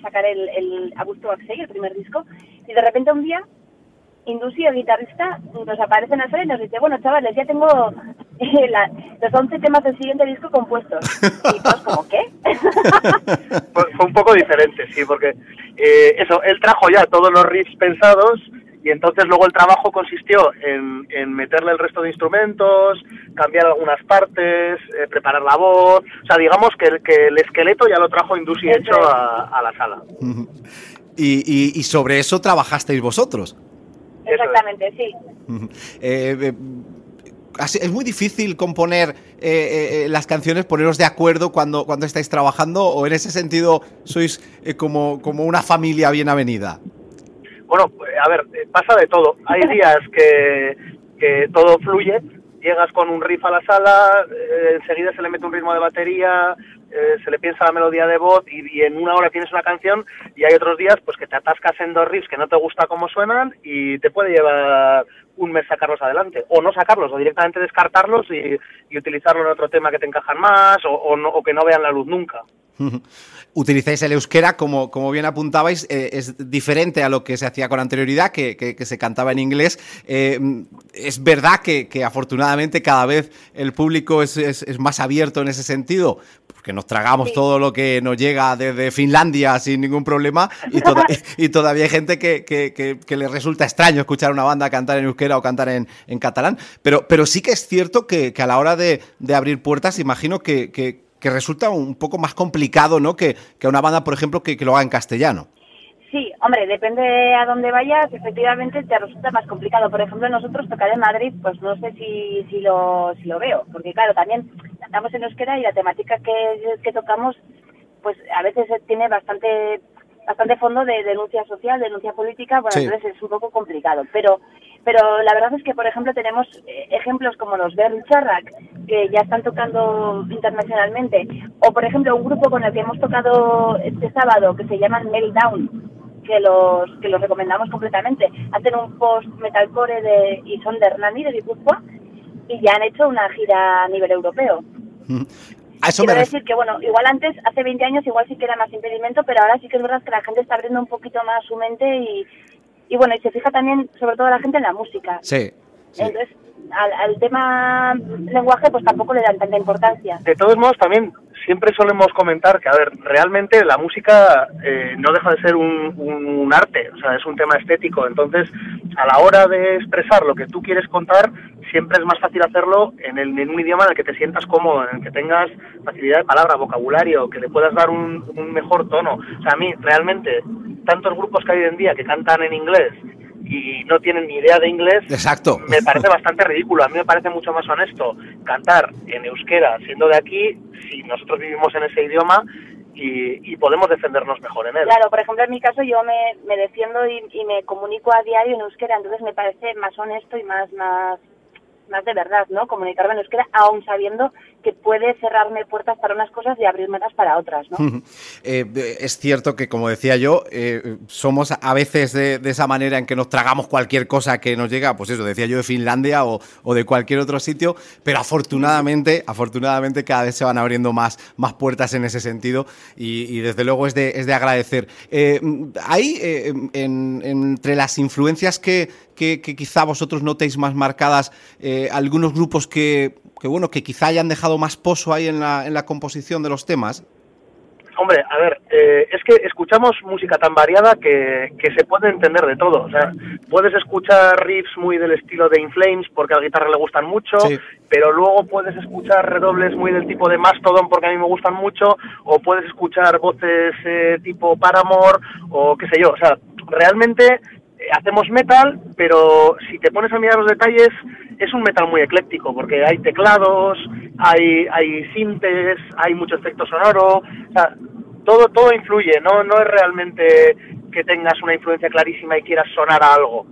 sacar el, el Augusto Axel, el primer disco, y de repente un día Indusi, el guitarrista, nos aparece en el sala y nos dice, bueno, chavales, ya tengo eh, los 11 temas del siguiente disco compuestos. Y todos como, ¿qué? fue, un poco diferente, sí, porque eh, eso, él trajo ya todos los riffs pensados Y entonces luego el trabajo consistió en, en meterle el resto de instrumentos, cambiar algunas partes, eh, preparar la voz. O sea, digamos que, que el esqueleto ya lo trajo Indusi hecho a, a la sala. Y, y- y sobre eso trabajasteis vosotros. Exactamente, sí. Eh, eh, es muy difícil componer eh, eh, eh, las canciones, poneros de acuerdo cuando, cuando estáis trabajando, o en ese sentido sois eh, como, como una familia bien avenida. Bueno, pues, a ver, pasa de todo. Hay días que, que todo fluye, llegas con un riff a la sala, eh, enseguida se le mete un ritmo de batería, eh, se le piensa la melodía de voz y, en una hora tienes una canción y hay otros días pues que te atascas en dos riffs que no te gusta cómo suenan y te puede llevar un mes sacarlos adelante o no sacarlos o directamente descartarlos y, y utilizarlo en otro tema que te encajan más o, no- o que no vean la luz nunca. Utilizáis el euskera, como, como bien apuntabais, eh, es diferente a lo que se hacía con anterioridad, que, se cantaba en inglés. Eh, es verdad que, afortunadamente cada vez el público es más abierto en ese sentido, porque nos tragamos Sí. todo lo que nos llega desde Finlandia sin ningún problema y, y todavía hay gente que, que- que- que le resulta extraño escuchar una banda cantar en euskera o cantar en, en catalán. Pero, pero sí que es cierto que, que a la hora de, de abrir puertas, imagino que, que- que resulta un poco más complicado, ¿no? Que, que una banda, por ejemplo, que, que lo haga en castellano. Hombre, depende a dónde vayas, efectivamente te resulta más complicado. Por ejemplo, nosotros tocar en Madrid, pues no sé si, si, lo, si lo veo, porque claro, también cantamos en euskera y la temática que, que tocamos, pues a veces tiene bastante bastante fondo de denuncia social, denuncia política, bueno, Sí. entonces es un poco complicado. Pero pero la verdad es que, por ejemplo, tenemos eh, ejemplos como los de Charrak, que ya están tocando internacionalmente, o por ejemplo un grupo con el que hemos tocado este sábado, que se llaman Meltdown, que los que los recomendamos completamente. Hacen un post metalcore de, y son de Hernani, de Guipúzcoa, y ya han hecho una gira a nivel europeo. A eso me Quiero decir que, bueno, igual antes, hace 20 años, igual sí que era más impedimento, pero ahora sí que es verdad que la gente está abriendo un poquito más su mente y, y bueno, y se fija también, sobre todo la gente en la música. Sí. sí. Entonces, al, al tema lenguaje, pues tampoco le dan tanta importancia. De todos modos, también siempre solemos comentar que, a ver, realmente la música eh, no deja de ser un, un- arte, o sea, es un tema estético. Entonces, a la hora de expresar lo que tú quieres contar, siempre es más fácil hacerlo en, el- en un idioma en el que te sientas cómodo, en el que tengas facilidad de palabra, vocabulario, que le puedas dar un, un mejor tono. O sea, a mí, realmente, tantos grupos que hay hoy en día que cantan en inglés y no tienen ni idea de inglés, Exacto. me parece bastante ridículo. A mí me parece mucho más honesto cantar en euskera siendo de aquí, si nosotros vivimos en ese idioma y, y podemos defendernos mejor en él. Claro, por ejemplo, en mi caso yo me, me defiendo y, y me comunico a diario en euskera, entonces me parece más honesto y más, más, más de verdad, ¿no? Comunicarme en euskera, aún sabiendo que puede cerrarme puertas para unas cosas y abrirmelas para otras, ¿no? Eh, es cierto que, como decía yo, eh, somos a veces de, esa manera en que nos tragamos cualquier cosa que nos llega, pues eso, decía yo de Finlandia o, de cualquier otro sitio, pero afortunadamente, afortunadamente cada vez se van abriendo más, más puertas en ese sentido y, desde luego es de, es de agradecer. Hay eh, en- entre las influencias que, que- quizá vosotros notéis más marcadas, algunos grupos que, que, bueno, que quizá hayan dejado más pozo ahí en la, en la composición de los temas. Hombre, a ver, eh, es que escuchamos música tan variada que, que se puede entender de todo. O sea, puedes escuchar riffs muy del estilo de In Flames porque a la guitarra le gustan mucho, Sí. pero luego puedes escuchar redobles muy del tipo de Mastodon porque a mí me gustan mucho, o puedes escuchar voces eh, tipo Paramore, o qué sé yo. O sea, realmente hacemos metal, pero si te pones a mirar los detalles, es un metal muy ecléctico, porque hay teclados, hay, hay sintes, hay mucho efecto sonoro, todo, todo influye, no, no es realmente que tengas una influencia clarísima y quieras sonar a algo,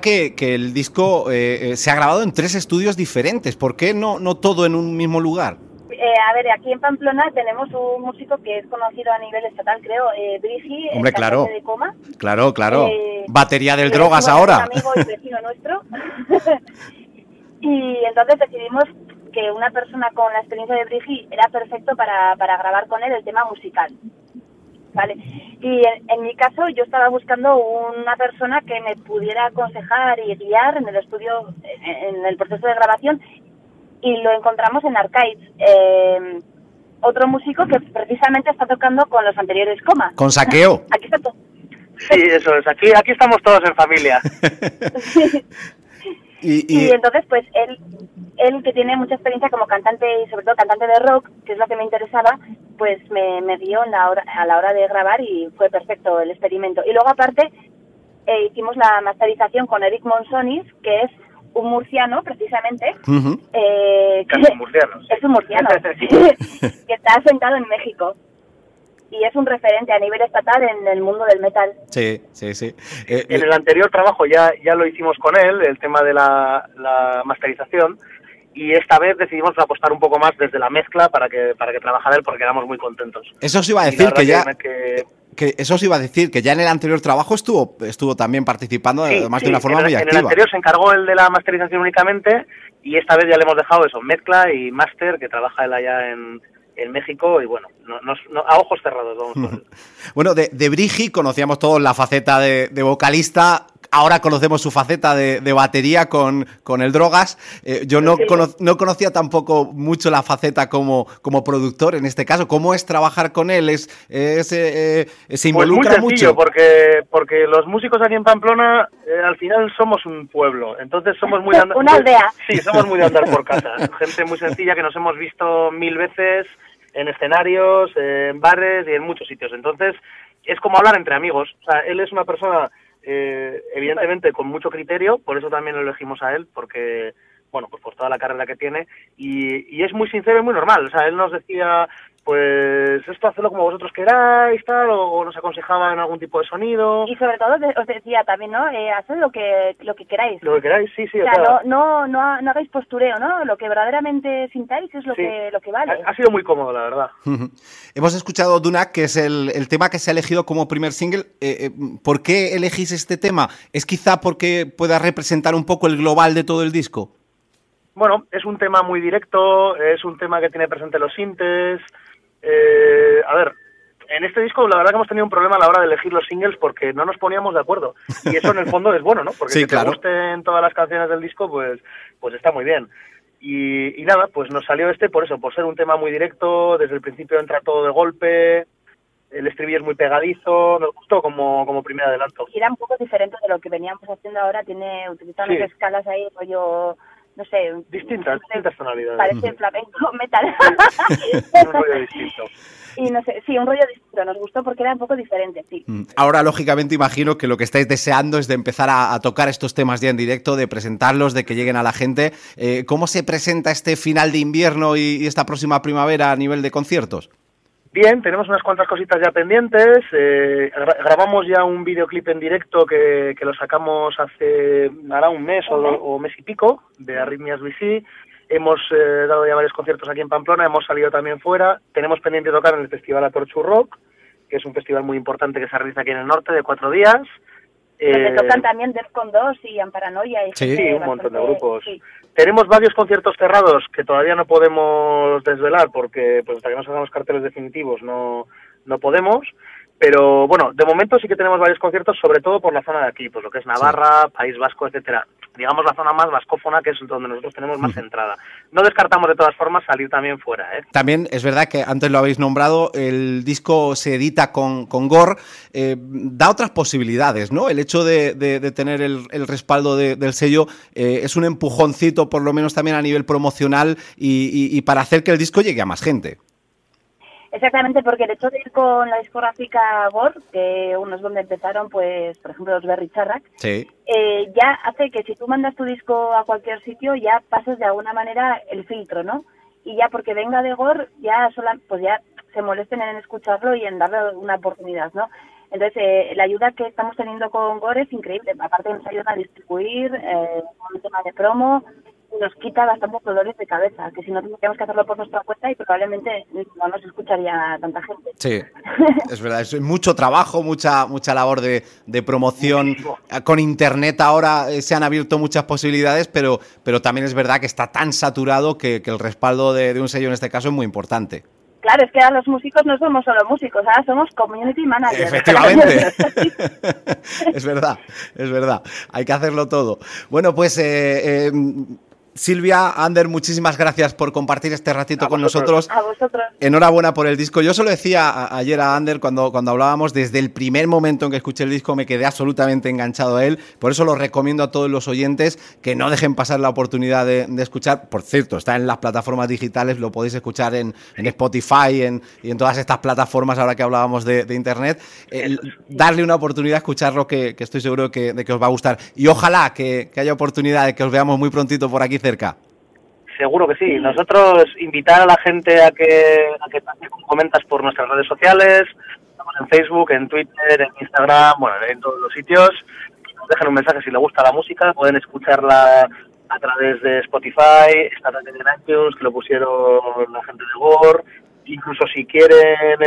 que, que el disco eh, eh, se ha grabado en tres estudios diferentes. ¿Por qué no, no todo en un mismo lugar? Eh, a ver, aquí en Pamplona tenemos un músico que es conocido a nivel estatal, creo, eh, Brigi, Hombre, claro. de Coma. Claro, claro. Eh, Batería del drogas ahora. amigo y vecino nuestro. y entonces decidimos que una persona con la experiencia de Brigi era perfecto para, para grabar con él el tema musical. Vale. Y en, en mi caso yo estaba buscando una persona que me pudiera aconsejar y guiar en el estudio, en, en el proceso de grabación y lo encontramos en Arcades. eh, otro músico que precisamente está tocando con los anteriores coma. Con saqueo. Aquí está todo. Sí, eso es. Aquí, aquí estamos todos en familia. Y, Y y- entonces, pues él, él que tiene mucha experiencia como cantante y sobre todo cantante de rock, que es lo que me interesaba, pues me, me guió en la hora, a la hora de grabar y fue perfecto el experimento. Y luego aparte eh, hicimos la masterización con Eric Monsonis, que es un murciano precisamente, eh, que Casi murcianos. es un murciano, que está asentado en México. Y es un referente a nivel estatal en el mundo del metal. Sí, sí, sí. Eh, En el anterior trabajo ya, ya lo hicimos con él, el tema de la, la masterización, y esta vez decidimos apostar un poco más desde la mezcla para que, para que trabajara él porque éramos muy contentos. eso os iba a decir que ya... me- que- Que eso os iba a decir, que ya en el anterior trabajo estuvo, estuvo también participando, sí, además sí, de una forma en, el- muy en el activa. anterior se encargó el de la masterización únicamente y esta vez ya le hemos dejado eso, mezcla y máster, que trabaja él allá en, en México y bueno, no, no- no- a ojos cerrados vamos con. Bueno, de, de Brigi conocíamos todos la faceta de, de vocalista, ahora conocemos su faceta de, de batería con, con el Drogas. Eh, yo no, cono- no conocía tampoco mucho la faceta como, como productor en este caso. ¿Cómo es trabajar con él? ¿Es, es, eh, eh, ¿Se Pues muy involucra sencillo, mucho? porque porque los músicos aquí en Pamplona eh, al final somos un pueblo, entonces somos muy Una aldea. Sí, somos muy de andar por casa, gente muy sencilla que nos hemos visto mil veces en escenarios, en bares y en muchos sitios. Entonces es como hablar entre amigos. O sea, él es una persona eh, evidentemente con mucho criterio, por eso también lo elegimos a él, porque bueno, pues por toda la carrera que tiene y, y es muy sincero y muy normal. O sea, él nos decía, pues esto hacedlo como vosotros queráis, tal, o, o nos aconsejaba en algún tipo de sonido, Y sobre todo os decía también, ¿no? Eh, haced lo que, lo que queráis. lo que queráis, sí, sí. O o sea, sea, no, no, no, no hagáis postureo, ¿no? Lo que verdaderamente sintáis es lo Sí. que lo que vale. ha, ha sido muy cómodo, la verdad. Hemos escuchado Dunak, que es el, el tema que se ha elegido como primer single. Eh, eh, ¿Por qué elegís este tema? ¿Es quizá porque pueda representar un poco el global de todo el disco? Bueno, es un tema muy directo, es un tema que tiene presente los sintes. Eh, a ver, en este disco la verdad que hemos tenido un problema a la hora de elegir los singles porque no nos poníamos de acuerdo. Y eso en el fondo es bueno, ¿no? Porque Sí, que claro. te gusten todas las canciones del disco, pues, pues está muy bien. Y, y nada, pues nos salió este por eso, por ser un tema muy directo, desde el principio entra todo de golpe, el estribillo es muy pegadizo, nos gustó como, como primer adelanto. Y era un poco diferente de lo que veníamos haciendo ahora, tiene utiliza Sí. unas escalas ahí, rollo, no sé, Distintas, distintas tonalidades. parece flamenco, metal. Un rollo distinto. y no sé, sí, un rollo distinto, nos gustó porque era un poco diferente, sí. Mm. Ahora, lógicamente, imagino que lo que estáis deseando es de empezar a, a tocar estos temas ya en directo, de presentarlos, de que lleguen a la gente. Eh, ¿Cómo se presenta este final de invierno y, y esta próxima primavera a nivel de conciertos? Bien, tenemos unas cuantas cositas ya pendientes. eh, gra- grabamos ya un videoclip en directo que, que lo sacamos hace hará un mes o, o mes y pico de Arritmias VC. Hemos eh, dado ya varios conciertos aquí en Pamplona, hemos salido también fuera. Tenemos pendiente tocar en el Festival Atorchu Rock, que es un festival muy importante que se realiza aquí en el norte de cuatro días. Donde Eh, tocan también Defcon 2 y Amparanoia. Y Sí, Sí, un montón de grupos. sí. Tenemos varios conciertos cerrados que todavía no podemos desvelar porque pues hasta que no salgan los carteles definitivos no, no podemos. Pero bueno, de momento sí que tenemos varios conciertos, sobre todo por la zona de aquí, pues lo que es Navarra, País Vasco, etcétera. Digamos la zona más vascófona, que es donde nosotros tenemos más entrada. No descartamos de todas formas salir también fuera, ¿eh? También es verdad que antes lo habéis nombrado, el disco se edita con, con Gore, eh, da otras posibilidades, ¿no? El hecho de, de- de tener el, el respaldo de- del sello eh, es un empujoncito, por lo menos también a nivel promocional y, y- y para hacer que el disco llegue a más gente. Exactamente, porque el hecho de ir con la discográfica Gore, que uno es donde empezaron, pues, por ejemplo, los Berry Charrac, Sí. eh, ya hace que si tú mandas tu disco a cualquier sitio, ya pases de alguna manera el filtro, ¿no? Y ya porque venga de Gore, ya sola, pues ya se molesten en escucharlo y en darle una oportunidad, ¿no? Entonces, eh, la ayuda que estamos teniendo con Gore es increíble. Aparte nos ayuda a distribuir, eh, con el tema de promo, nos quita bastantes dolores de cabeza, que si no tendríamos que hacerlo por nuestra cuenta y probablemente no nos escucharía tanta gente. Sí, es verdad, es mucho trabajo, mucha, mucha labor de, de promoción. Con internet ahora eh, se han abierto muchas posibilidades, pero, pero también es verdad que está tan saturado que, que el respaldo de, de un sello en este caso es muy importante. Claro, es que ahora los músicos no somos solo músicos, ahora somos community managers. Efectivamente. es verdad, es verdad. Hay que hacerlo todo. Bueno, pues eh, eh, Silvia, Ander, muchísimas gracias por compartir este ratito A con vosotros. nosotros. A vosotros. Enhorabuena por el disco. Yo se lo decía a- ayer a Ander cuando, cuando hablábamos, desde el primer momento en que escuché el disco me quedé absolutamente enganchado a él. Por eso lo recomiendo a todos los oyentes que no dejen pasar la oportunidad de, de escuchar. Por cierto, está en las plataformas digitales, lo podéis escuchar en, en Spotify en- y en todas estas plataformas ahora que hablábamos de, de Internet. El- darle una oportunidad a escucharlo que, que estoy seguro que, de que os va a gustar. Y ojalá que, que haya oportunidad de que os veamos muy prontito por aquí cerca. Seguro que sí. Nosotros invitar a la gente a que, a que comentas por nuestras redes sociales, estamos en Facebook, en Twitter, en Instagram, bueno, en todos los sitios. Nos dejen un mensaje si les gusta la música, pueden escucharla a través de Spotify, está también en iTunes, que lo pusieron la gente de Gore. Incluso si quieren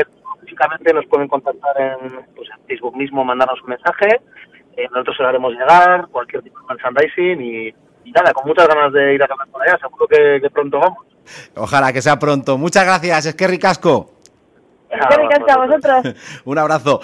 físicamente nos pueden contactar en, pues, en Facebook mismo, mandarnos un mensaje. Eh, nosotros se lo haremos llegar, cualquier tipo de merchandising y, y nada, con muchas ganas de ir a caminar por allá, seguro que, que pronto vamos. Ojalá que sea pronto. Muchas gracias, es que ricasco. Es que ricasco a vosotros. Un abrazo.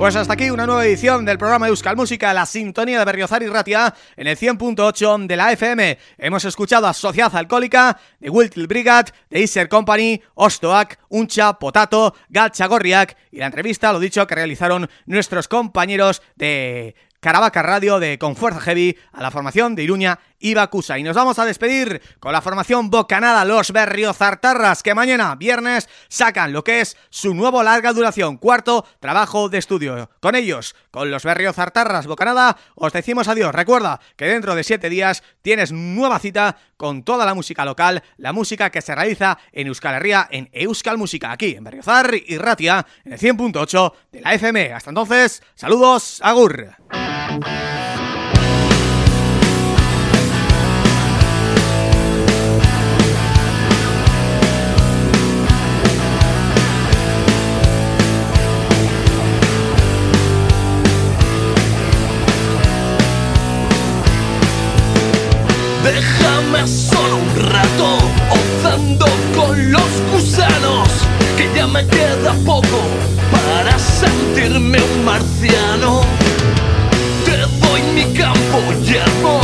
Pues hasta aquí una nueva edición del programa Euskal Música, la sintonía de Berriozar y Ratia en el 100.8 de la FM. Hemos escuchado a Sociedad Alcohólica, de Wiltil Brigade, de Iser Company, Ostoak, Uncha, Potato, Gacha Gorriak y la entrevista, lo dicho, que realizaron nuestros compañeros de Caravaca Radio de Con Fuerza Heavy a la formación de Iruña y. Y nos vamos a despedir con la formación Bocanada, los Berriozartarras, que mañana, viernes, sacan lo que es su nuevo larga duración, cuarto trabajo de estudio. Con ellos, con los Berriozartarras Bocanada, os decimos adiós. Recuerda que dentro de siete días tienes nueva cita con toda la música local, la música que se realiza en Euskal Herria, en Euskal Música, aquí en Berriozar y Ratia, en el 100.8 de la FM. Hasta entonces, saludos, agur. Déjame solo un rato, ozando con los gusanos, que ya me queda poco para sentirme un marciano. Te doy mi campo yermo,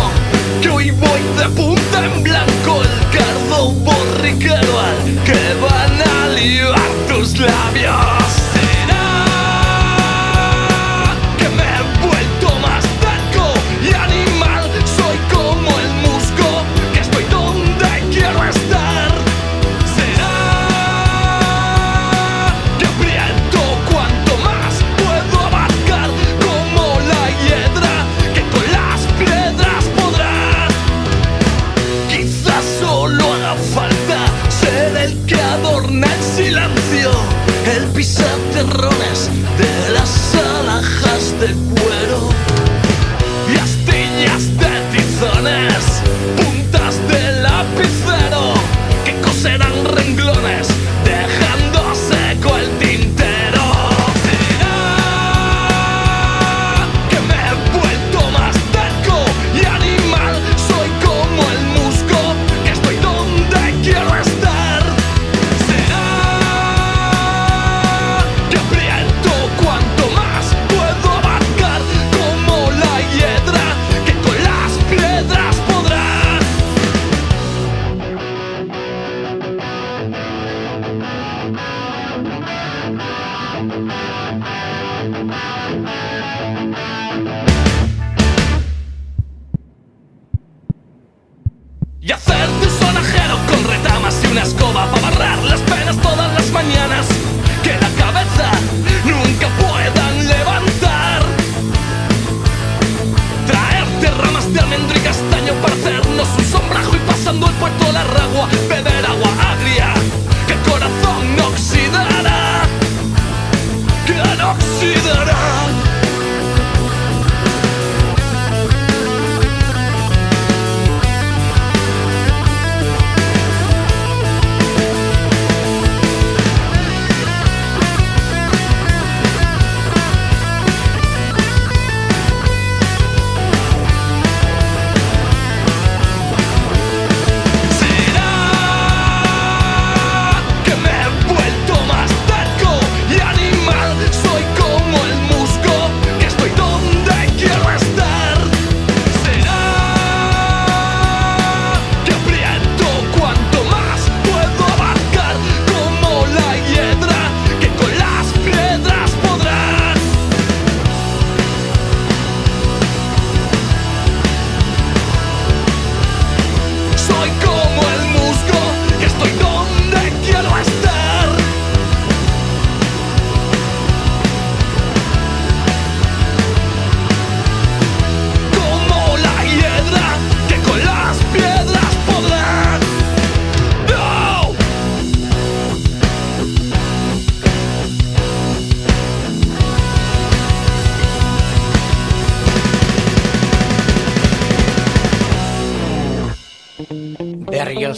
que hoy voy de punta en blanco, el cardo borriquero al que van a liar tus labios.